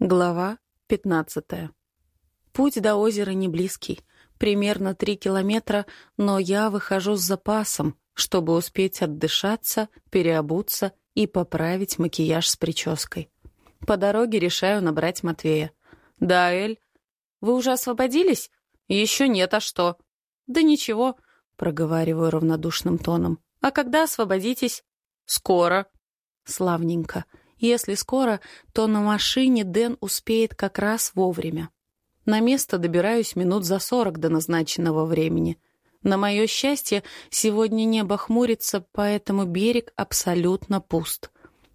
Глава 15. Путь до озера не близкий, примерно три километра, но я выхожу с запасом, чтобы успеть отдышаться, переобуться и поправить макияж с прической. По дороге решаю набрать Матвея. «Да, Эль, вы уже освободились?» «Еще нет, а что?» «Да ничего», — проговариваю равнодушным тоном. «А когда освободитесь?» «Скоро». «Славненько». Если скоро, то на машине Дэн успеет как раз вовремя. На место добираюсь минут за сорок до назначенного времени. На мое счастье, сегодня небо хмурится, поэтому берег абсолютно пуст.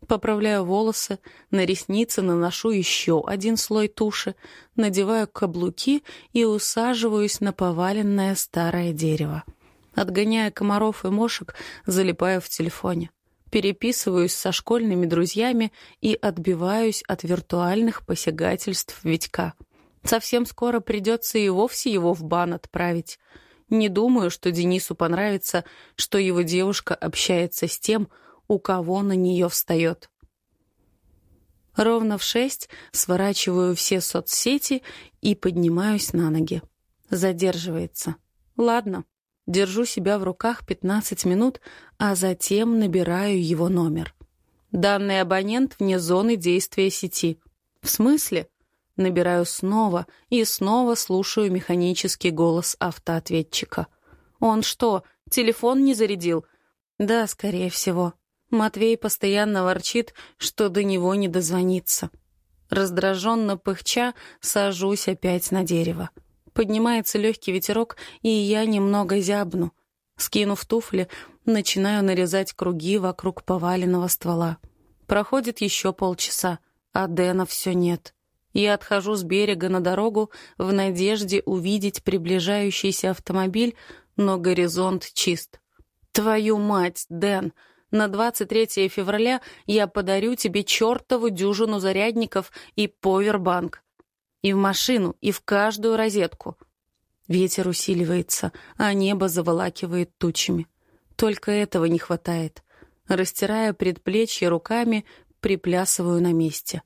Поправляю волосы, на ресницы наношу еще один слой туши, надеваю каблуки и усаживаюсь на поваленное старое дерево. Отгоняя комаров и мошек, залипаю в телефоне переписываюсь со школьными друзьями и отбиваюсь от виртуальных посягательств Витька. Совсем скоро придется и вовсе его в бан отправить. Не думаю, что Денису понравится, что его девушка общается с тем, у кого на нее встает. Ровно в шесть сворачиваю все соцсети и поднимаюсь на ноги. Задерживается. Ладно, Держу себя в руках 15 минут, а затем набираю его номер. Данный абонент вне зоны действия сети. В смысле? Набираю снова и снова слушаю механический голос автоответчика. Он что, телефон не зарядил? Да, скорее всего. Матвей постоянно ворчит, что до него не дозвониться. Раздраженно пыхча сажусь опять на дерево. Поднимается легкий ветерок, и я немного зябну. Скинув туфли, начинаю нарезать круги вокруг поваленного ствола. Проходит еще полчаса, а Дэна все нет. Я отхожу с берега на дорогу в надежде увидеть приближающийся автомобиль, но горизонт чист. «Твою мать, Дэн! На 23 февраля я подарю тебе чертову дюжину зарядников и повербанк. И в машину, и в каждую розетку. Ветер усиливается, а небо заволакивает тучами. Только этого не хватает. Растирая предплечье руками, приплясываю на месте.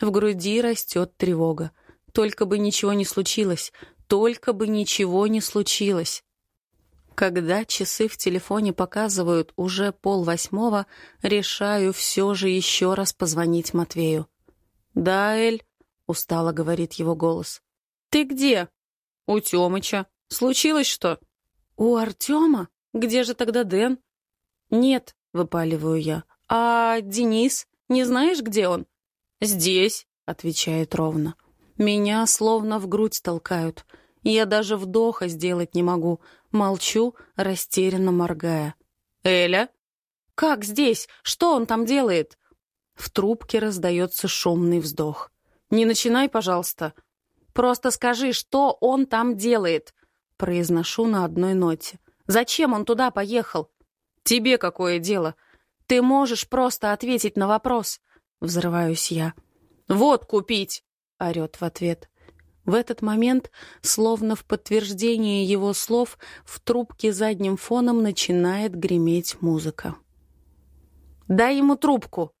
В груди растет тревога. Только бы ничего не случилось. Только бы ничего не случилось. Когда часы в телефоне показывают уже полвосьмого, решаю все же еще раз позвонить Матвею. «Да, Эль?» — устало говорит его голос. «Ты где?» «У Тёмыча. Случилось что?» «У Артема? Где же тогда Дэн?» «Нет», — выпаливаю я. «А Денис? Не знаешь, где он?» «Здесь», — отвечает ровно. Меня словно в грудь толкают. Я даже вдоха сделать не могу. Молчу, растерянно моргая. «Эля?» «Как здесь? Что он там делает?» В трубке раздается шумный вздох. «Не начинай, пожалуйста». «Просто скажи, что он там делает?» Произношу на одной ноте. «Зачем он туда поехал?» «Тебе какое дело? Ты можешь просто ответить на вопрос?» Взрываюсь я. «Вот купить!» — орёт в ответ. В этот момент, словно в подтверждение его слов, в трубке задним фоном начинает греметь музыка. «Дай ему трубку!»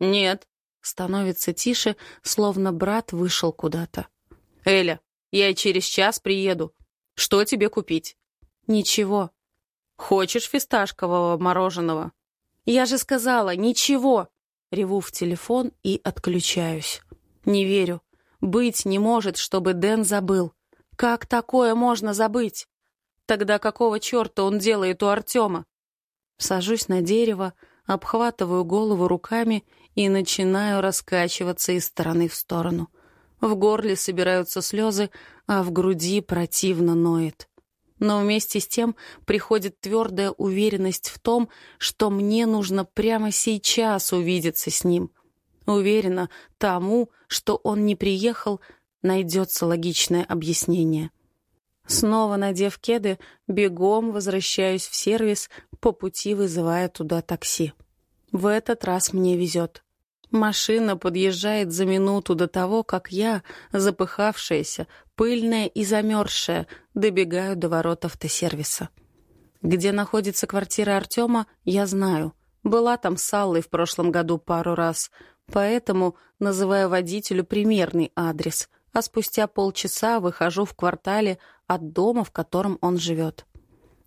«Нет!» Становится тише, словно брат вышел куда-то. «Эля, я через час приеду. Что тебе купить?» «Ничего». «Хочешь фисташкового мороженого?» «Я же сказала, ничего!» Реву в телефон и отключаюсь. Не верю. Быть не может, чтобы Дэн забыл. Как такое можно забыть? Тогда какого черта он делает у Артема? Сажусь на дерево, обхватываю голову руками и начинаю раскачиваться из стороны в сторону. В горле собираются слезы, а в груди противно ноет. Но вместе с тем приходит твердая уверенность в том, что мне нужно прямо сейчас увидеться с ним. Уверена, тому, что он не приехал, найдется логичное объяснение. Снова надев кеды, бегом возвращаюсь в сервис, по пути вызывая туда такси. В этот раз мне везет. Машина подъезжает за минуту до того, как я, запыхавшаяся, пыльная и замерзшая, добегаю до ворот автосервиса. Где находится квартира Артема, я знаю. Была там с Аллой в прошлом году пару раз. поэтому называю водителю примерный адрес, а спустя полчаса выхожу в квартале от дома, в котором он живет.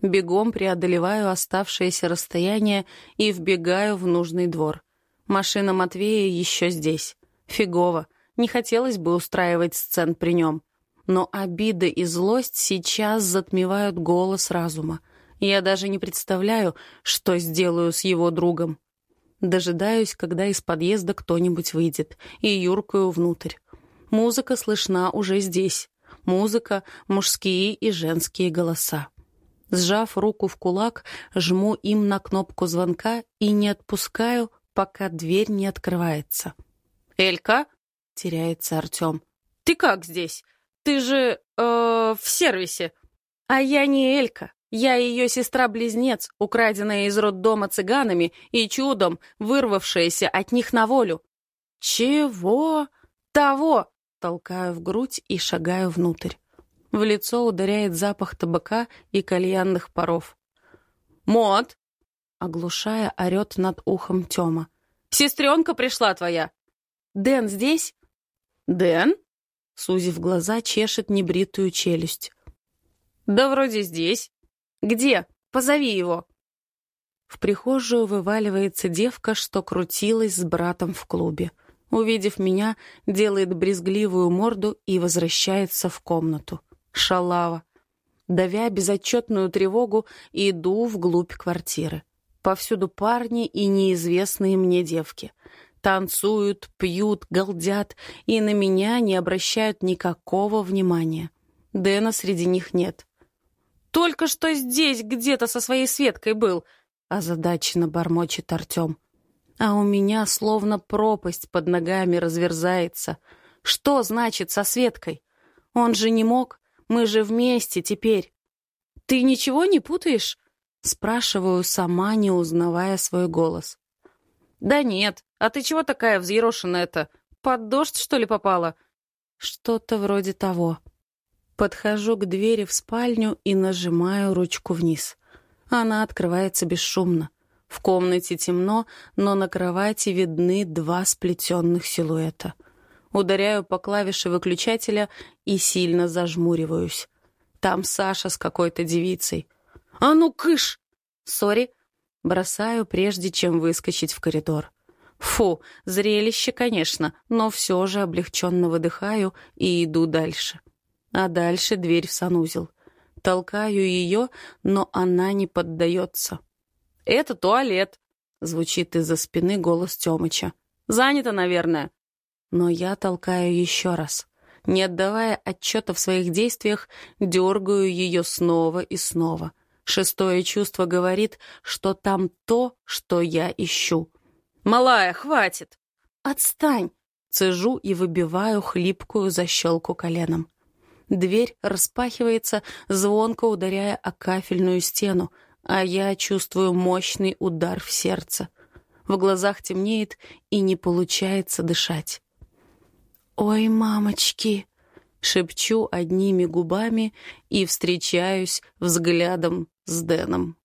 Бегом преодолеваю оставшееся расстояние и вбегаю в нужный двор. Машина Матвея еще здесь. Фигово. Не хотелось бы устраивать сцен при нем. Но обида и злость сейчас затмевают голос разума. Я даже не представляю, что сделаю с его другом. Дожидаюсь, когда из подъезда кто-нибудь выйдет, и юркаю внутрь. Музыка слышна уже здесь. Музыка, мужские и женские голоса. Сжав руку в кулак, жму им на кнопку звонка и не отпускаю, пока дверь не открывается. «Элька?» — теряется Артем. «Ты как здесь? Ты же э, в сервисе». «А я не Элька. Я ее сестра-близнец, украденная из роддома цыганами и чудом вырвавшаяся от них на волю». «Чего?» «Того!» — толкаю в грудь и шагаю внутрь. В лицо ударяет запах табака и кальянных паров. «Мот!» — оглушая, орет над ухом Тёма. «Сестренка пришла твоя!» «Дэн здесь?» «Дэн?» — сузив глаза, чешет небритую челюсть. «Да вроде здесь. Где? Позови его!» В прихожую вываливается девка, что крутилась с братом в клубе. Увидев меня, делает брезгливую морду и возвращается в комнату. Шалава. Давя безотчетную тревогу, иду вглубь квартиры. Повсюду парни и неизвестные мне девки. Танцуют, пьют, галдят, и на меня не обращают никакого внимания. Дэна среди них нет. «Только что здесь где-то со своей Светкой был», — озадаченно бормочет Артем. А у меня словно пропасть под ногами разверзается. Что значит со Светкой? Он же не мог. Мы же вместе теперь. Ты ничего не путаешь? Спрашиваю сама, не узнавая свой голос. Да нет. А ты чего такая взъерошенная-то? Под дождь, что ли, попала? Что-то вроде того. Подхожу к двери в спальню и нажимаю ручку вниз. Она открывается бесшумно. В комнате темно, но на кровати видны два сплетенных силуэта — Ударяю по клавише выключателя и сильно зажмуриваюсь. Там Саша с какой-то девицей. «А ну, кыш!» «Сори!» Бросаю, прежде чем выскочить в коридор. Фу, зрелище, конечно, но все же облегченно выдыхаю и иду дальше. А дальше дверь в санузел. Толкаю ее, но она не поддается. «Это туалет», — звучит из-за спины голос Тёмыча. «Занято, наверное но я толкаю еще раз. Не отдавая отчета в своих действиях, дергаю ее снова и снова. Шестое чувство говорит, что там то, что я ищу. «Малая, хватит!» «Отстань!» Цежу и выбиваю хлипкую защелку коленом. Дверь распахивается, звонко ударяя о кафельную стену, а я чувствую мощный удар в сердце. В глазах темнеет и не получается дышать. «Ой, мамочки!» — шепчу одними губами и встречаюсь взглядом с Дэном.